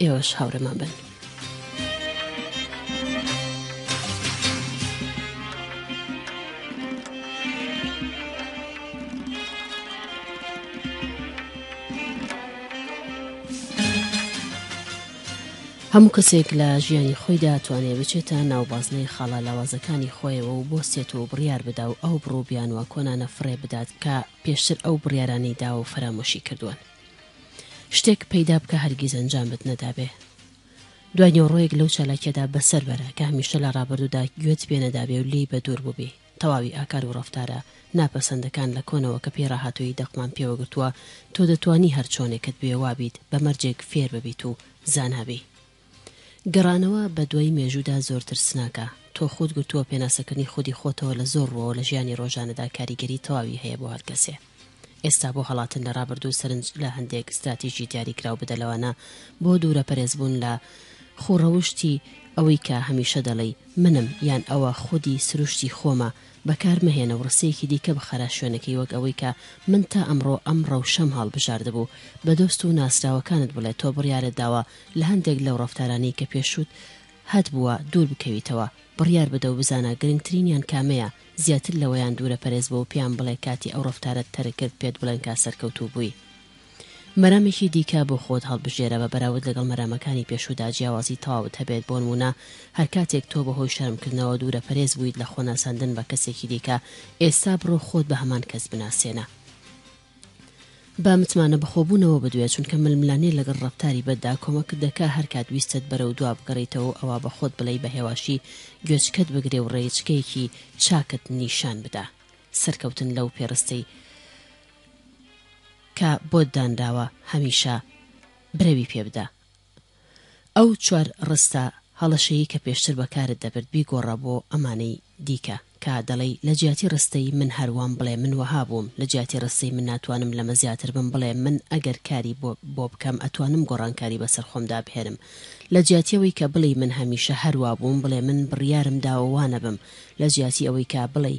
ئێوەش هاوڕێمان بن. هەموو کەسێک لە ژیانی خۆیدا توانێ بچێتە ناو بازنەی خاڵە لاوازەکانی خۆیەوە و بۆستێت و بڕیار بدا و ئەو بڕوبیانوە کۆنانە فڕێ بدات کە پێشتر ئەو بڕیارانی داوە و فەرامۆشی کردووان. شتێک پەیدا بکە هەرگیز ئەنجامت نەدابێ. دوای نیوەڕۆیەک لەو چالاکیەدا بەسەر بەرە کە هەمیشە لە ڕابردوودا گوێت پێ نەدابێ و لێی بەدوور بووبی، تەواوی ئاکار و ڕەفتارە ناپەسەندەکان لە کۆنەوە کە پێی ڕاهاتوویی دەقمان پێوە گرتووە، تۆ دەتوانی هەرچۆنێکت بوێ وابیت بە مەرجێک فێر ببیت و زانا بی. گەڕانەوە بە دوای مێژوودا زۆر ترسناکە. تۆ خۆت گوتووە پێناسەکردنی خودی خۆتەوە لە زۆر ڕووەوە لە ژیانی ڕۆژانەدا کاریگەری تەواوی هەیە بۆ هەر کەسێ. ئێستا بۆ هەڵاتن لە ڕابردوو سەرنج لە هەندێک ستراتیژی دیاریکراو بدە لەوانە بۆ دوورەپەرێزبوون لە خوو ڕەوشتی ئەوەی کە هەمیشە دەڵێی منم یان ئەوە خودی سروشتی خۆمە بەکار مەهێنە و ڕستەیەکی دیکە بخەرە شوێنەکەی وەک ئەوەی کە من تا ئەمڕۆ ئەم ڕەوشەم هەڵبژاردبوو بە دۆست و ناسراوەکانت بڵێ تۆ بڕیارت داوە لە هەندێک لەو ڕەفتارانەی کە پێشووت هەتبووە دوور بکەویتەوە بڕیار بدە و بزانە گرنگترینیان کامەیە زیاتر لەوەیان دوورە پەرێزبە و پێیان بڵێ کاتی ئەو ڕەفتارەت تەرک کرد پێت بڵێن کا سەرکەوتوو بووی مەرامێکی دیکە بۆ خۆت هەڵبژێرە بە بەراورد لەگەڵ مەرامەکانی پێشوودا جیاوازی تەواوت هەبێت بۆنموونە هەر کاتێک تۆ بەهۆی شەرمکردنەوە دوورە پەرێز بوویت لە خۆناساندن بە کەسێکی دیکە ئێستا بڕۆ خۆت بە هەمان کەس بناسێنە بە متمانە بەخۆبوونەوە بدوێ چونکە ململانێ لەگەڵ ڕەفتاری بەددا کۆمەکت دەکا هەر کات ویستت بەرەو دوا بگەڕێیتەوە و ئەوا بە خۆت بڵێی بە هێواشی گوێچکەت بگرێ و ڕێچکەیەکی چاکت نیشان بدا سەرکەوتن لەو پێڕستەی کە بۆت دانراوە هەمیشە برەوی پێ بدە ئەو چوار ڕستە هەڵەشەیی کە پێشتر بەکارت دەبرد بیگۆڕە بۆ ئەمانەی دیکە کە دەڵێی لە جیاتی ڕستەی من هەر وام بڵێ من وەها بووم لە جیاتی ڕستەی من ناتوانم لەمە زیاتر بم بڵێ من ئەگەر کاری بۆ بکەم ئەتوانم گۆڕانکاری بەسەر خۆمدا بهێنم لە جیاتی ئەوەی کە بڵێی من هەمیشە هەر وابووم بڵێ من بڕیارم داوە وا نەبم لە جیاتی ئەوەی کە بڵێی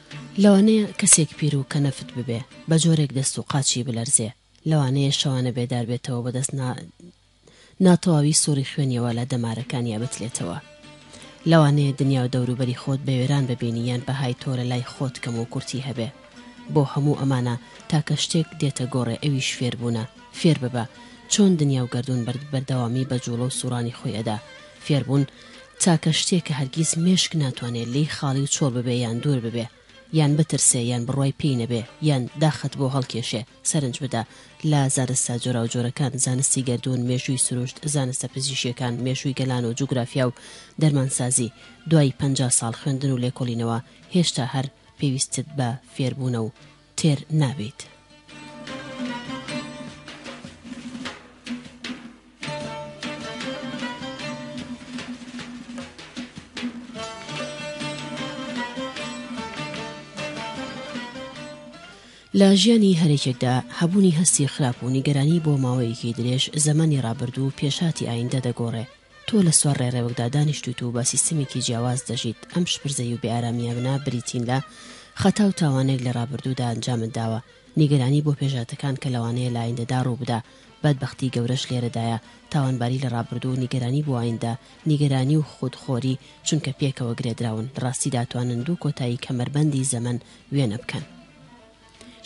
لەوانەیە کەسێک پیر و کەنەفت ببێ، بە جۆرێک دەست و قاچی بلەرزێ، لەوانەیە شەوانە بێدار بێتەوە بە دەست نا ناتەواوی سوڕی خوێنیەوە لە دەمارەکانیا بتلێتەوە. لەوانەیە دنیا و دەوروبەری خۆت بە وێران ببینی یان بەهای تۆ لە لای خۆت کەم و کورتی هەبێ. بۆ هەموو ئەمانە تاکە شتێک دێتە گۆڕێ ئەویش فێربوونە، فێر ببە چۆن دنیا و گەردوون بەردەوامی بە جووڵە و سوڕانی خۆی ئەدا، فێربوون تاکە شتێ کە هەرگیز مێشک ناتوانێ لێی خاڵی و چۆڵ ببێ یان دوور ببێ یان بترسێ یان بڕوای پێی نەبێ یان داخت بۆ هەڵکێشێ سەرنج بدە لە زانستە جۆراوجۆرەکان زانستی گەردوون مێژووی سروشت زانستە پزیشیەکان مێژووی گەلان و جوگرافیا و دەرمانسازی دوای پەنجا ساڵ خوێندن و لێکۆڵینەوە هێشتا هەر پێویستت بە فێربوونە و تێر نابیت. لە ژیانی هەرێکێکدا هەبوونی هەستی خراپ و نیگەرانی بۆ ماوەیەکی درێژ زەمانی ڕابردوو پێشاتی ئایندە دەگۆڕێ تۆ لە سوار ڕێڕەوێکدا دانیشتوویت و بە سیستەمێکی جیاواز دەژیت، ئەم شپرزەی و بێئارامییانە بریتین لە، خەتا و تاوانێک لە ڕابردوودا ئەنجامت داوە، نیگەرانی بۆ پێشهاتەکان کە لەوانەیە لە ئایندەدا ڕووبدا، بەدبەختی گەورەش لێرەدایە، تاوانباری لە ڕابردوو و نیگەرانی بۆ ئایندە، نیگەرانی و خود خۆری، چونکە پێکەوە گرێدراون، لە ڕاستیدا توانن دوو کۆتایی کەمەربەندی زەمەن وێنە بکەن.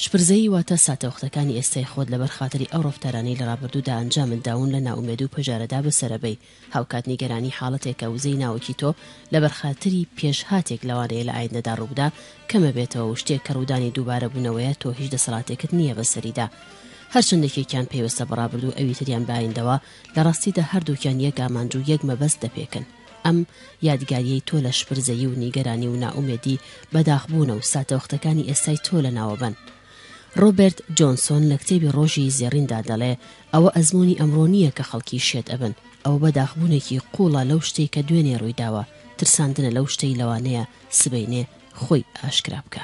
شپرزەیی واتە ساتەوختەکانی ئێستای خۆت لەبەر خاتری ئەو ڕەفتارانەی لە ڕابردوودا ئەنجامت داون لە نائومێدو پەژارەدا بەسەرەبەی، هاوکات نیگەرانی حاڵەتێکە وزەی ناوکی تۆ لەبەر خاتری پێشهاتێک لەوانەیە لە ئایندەدا ڕووبدا کەمبێتەوەو شتێک کە ڕوودانی دووبارە بونەوەیە تۆ هیچ دەسەڵاتێکت نییە بەسەریدا هەرچەندە یەکێکیان پەیوەستە بەڕابردوو ئەوی تریان بەئایندەوە لەڕاستیدا هەردووکیان یەک ئامانجو یەک مەبەست دەپێکن. ئەم یادگاریەی تۆ لە شپرزەیی و نیگەرانی و نائومێدی بەداخبوونە و ساتەوەختەکانی ئێستای تۆ لە ناوەبەن. ڕۆبێرت جۆنسۆن لە کتێبی ڕۆژی زێڕیندا دەڵێ ئەوە ئەزمموی ئەمڕۆ نییە کە خەڵکی شێت ئەبن ئەوە بەداخبوونێکی قوڵە لەو شتێک کە دوێنێ ڕوویداوە ترساندنە لەو شتەی لەوانەیە سبەینێ خۆی ئاشکرا بکە.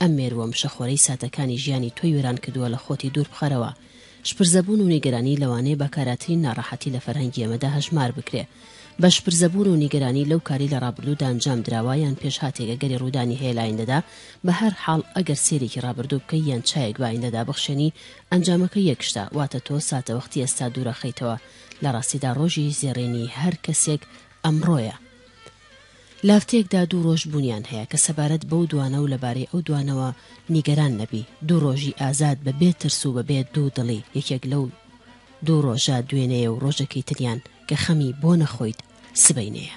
ئەم مێرووە مشەخۆرەی ساتەکانی ژیانی تۆی وێران کردووە لە خۆتی دوور بخەرەوە. شپرزەبوون و نیگەرانی لەوانەیە بە کاراترین ناڕەحەتی لە فەرهەنگی ئێمەدا هەژمار بکرێ. بە شپرزەبوون و نیگەرانی لەو کارەی لە ڕابردوودا ئەنجام دراوە یان پێشهاتێک ئەگەری ڕوودانی هەیە لە ئایندەدا، بە هەر حاڵ ئەگەر سەیرێکی ڕابردوو بکەی یان چاوێک بە ئایندەدا بخشێنی ئەنجامەکە یەک شتە واتە تۆ ساتەوەختی ئێستا دوور ئەخەیتەوە، لە ڕاستیدا ڕۆژی زێڕینی هەر کەسێک ئەمڕۆیە. لافتێکدا دوو ڕۆژ بوونیان هەیە کە سەبارەت بەو دوانە و لەبارەی ئەو دوانەوە نیگەران نەبی، دوو ڕۆژی ئازاد بە بێ ترس و بە بێ دوو دڵی، یەکێک لەو دوو ڕۆژە دوێنێیە و ڕۆژەکەی تریان کە خەمی بۆ نەخۆیت سبەینێیە.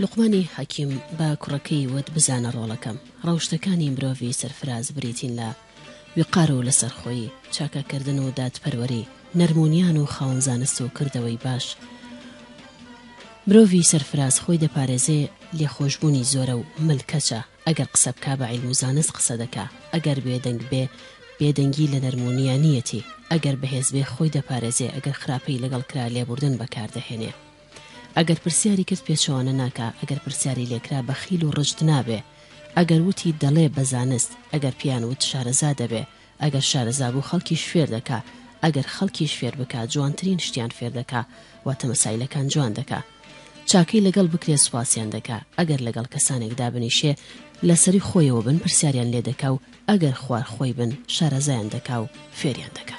لوقمانی حەکیم بە کوڕەکەی وت بزانە ڕۆڵەکەم، ڕەوشتەکانی مرۆڤی سەرفراز بریتین لە، وقار و لەسەرخۆیی، چاکەکردن و دادپەروەری، نەرم و نیان و خاوەن زانست و کردەوەی باش، مرۆڤی سەرفراز خۆی دەپارێزێ، لێخۆشبوونی زۆرە و مل کەچە، ئەگەر قسە بکا بە عیلم و زانست قسە دەکا، ئەگەر بێدەنگ بێ بێدەنگی لە نەرم و نیانییەتی، ئەگەر بەهێز بێ خۆی دەپارێزێ، ئەگەر خراپەی لەگەڵ کرا لێبوردن بەکاردەهێنێ. ئەگەر پرسیاری کرد پێچەوانە ناکا ئەگەر پرسیاری لێکرا بەخیل و ڕژد نابێ ئەگەر وتی دەڵێ بە زانست ئەگەر پێیان وت شارەزا دەبێ ئەگەر شارەزا بوو خەڵکیش فێر دەکا ئەگەر خەڵکیش فێر بکا جوانترین شتیان فێر دەکا واتە مەسایلەکان جوان دەکا چاکەی لەگەڵ بکرێ سوپاسیان دەکا ئەگەر لەگەڵ کەسانێک دابنیشێ لەسەری خۆیەوە بن پرسیاریان لێ دەکا و ئەگەر خوار خۆی بن شارەزایان دەکا و فێریان دەکا.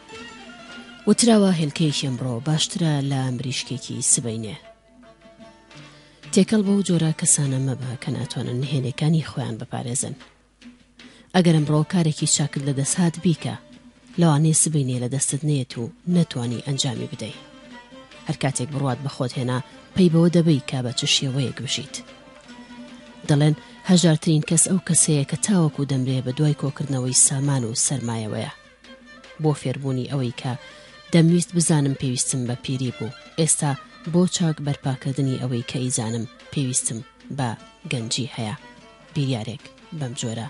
وتراوە هێلکەیەکی ئەمڕۆ باشترە لە مریشکێکی سبەینێ تێکەڵ بەو جۆرە کەسانە مەبە کە ناتوانن نهێنەکانی خۆیان بپارێزن ئەگەر ئەمڕۆ کارێکی چاکت لە دەستهات بیکە لەوانەیە سبینێ لە دەستت نێت و نەتوانی ئەنجامی بدەیت هەر کاتێک بڕات بەخۆت هێنا پەی بەوە دەبی کا بە چ شێوەیەک بژیت دەڵێن هەژارترین کەس ئەو کەسەیە کە تاوەکو دەمرێ بە دوای کۆکردنەوەی سامان و سەرمایەوەیە بۆ فێربوونی ئەوەی کە دەمویست بزانم پێویستم بە پیری بوو ئێستا بۆ چاک بەرپاکردنی ئەوەی کە ئیزانم پێویستم بە گەنجی هەیە بیریارێک بەم جۆرە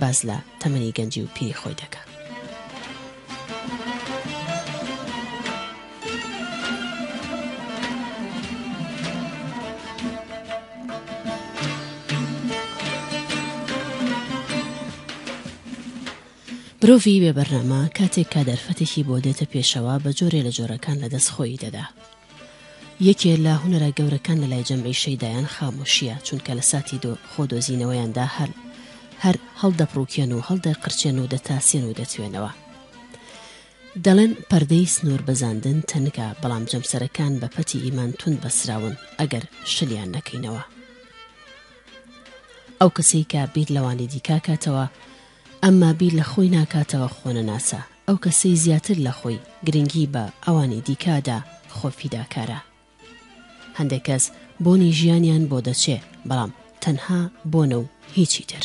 باس لە تەمەنی گەنجی و پیری خۆی دەکا. مرۆڤی بێ بەرنامە کاتێک کە دەرفەتێکی بۆ دێتە پێشەوە بە جۆرێ لە جۆرەکان لە دەست خۆیی دەدا. یەکێ لە هونەرە گەورەکان لە لای جەمعی شەیدایان خامۆشییە چونکە لە ساتی دۆ خۆ دۆزینەوەیاندا هەر هەر هەڵدەپڕووکێن و هەڵدەقرچێن و دەتاسێن و دەتوێنەوە. دەڵێن پەردەی سنوور بەزاندن تەنکە بەڵام جەمسەرەکان بە پەتی ئیمان توند بەستراون ئەگەر شلیان نەکەینەوە. ئەو کەسەی کە بیر لەوانی دیکە کاتەوە ئەمما بیر لە خۆی ناکاتەوە خۆنەناسە، ئەو کەسەی زیاتر لە خۆی گرنگی بە ئەوانی دیکە ئەدا خۆ فیداکارە. هەندێک کەس بۆنی ژیانیان بۆ دەچێ بەڵام تەنها بۆنە و هیچی تر.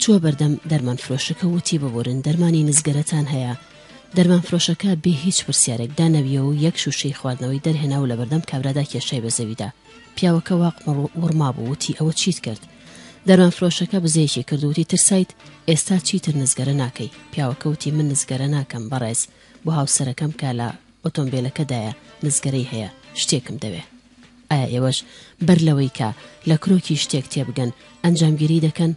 چووە بەردەم دەرمانفرۆشەکە وتی ببورن دەرمانی نزگەرەتان هەیە؟ دەرمانفرۆشەکە بێ هیچ پرسیارێک دانەویە و یەک شوشەی خواردنەوەی دەرهێنا و لەبەردەم کابرادا کێشای بە زەویدا پیاوەکە واق وڕما بوو وتی ئەوە چیت کرد؟ دەرمان فرۆشەکە بزەیەکی کردوتی ترسایت ئێستا چیتر نزگەرە ناکەی پیاوەکەوتی من نزگەرە ناکەم بەڕێز بۆ هاوسەرەکەم کا لە ئۆتۆمبیلەکەدایە نزگەرەی هەیە شتێکم دەوێ ئایا ئێوەش بەر لەوەی کە لە کرۆکی شتێک تێبگەن ئەنجامگیریی دەکەن؟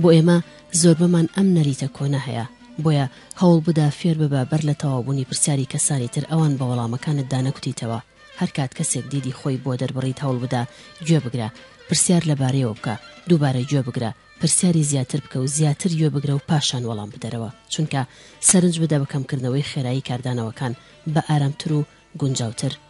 بۆ ئێمە زۆربەمان ئەم نەریتە کۆنە هەیە، بۆیە هەوڵبدە فێرببە بەر لە تەواوبوونی پرسیاری کەسانی تر ئەوان بە وەڵامەکانت دانەکوتیتەوە، هەرکات کەسێک دیدی خۆی بۆ دەربڕیت هەوڵبدە گوێ بگرە پرسیار لەبارەیەوە بکە، دووبارە گوێ بگرە پرسیاری زیاتر بکە و زیاتر گوێ بگرە و پاشان وەڵام بدەرەوە، چونکە سەرنج بدە بە کەمکردنەوەی خێرایی کاردانەوەکان بە ئارامتر و گونجاوتر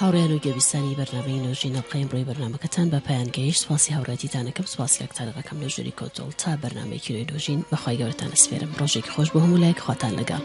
هاوڕێیان و گوێبیستانی بەرنامەی نۆژ ی نەوقەی ئەمڕۆی بەرنامەکەتان بە پایان گەیشت سوپاسی هاوڕێتیتان ئەکەم سوپاس کاک تارق ئەکەم لە ژووری کۆنترۆڵ تا بەرنامەی کینۆی نۆژین بە خوای گەورەتان ئەسپێرم ڕۆژێکی خۆش بۆ هەموو لایەک خواتان لەگەڵ.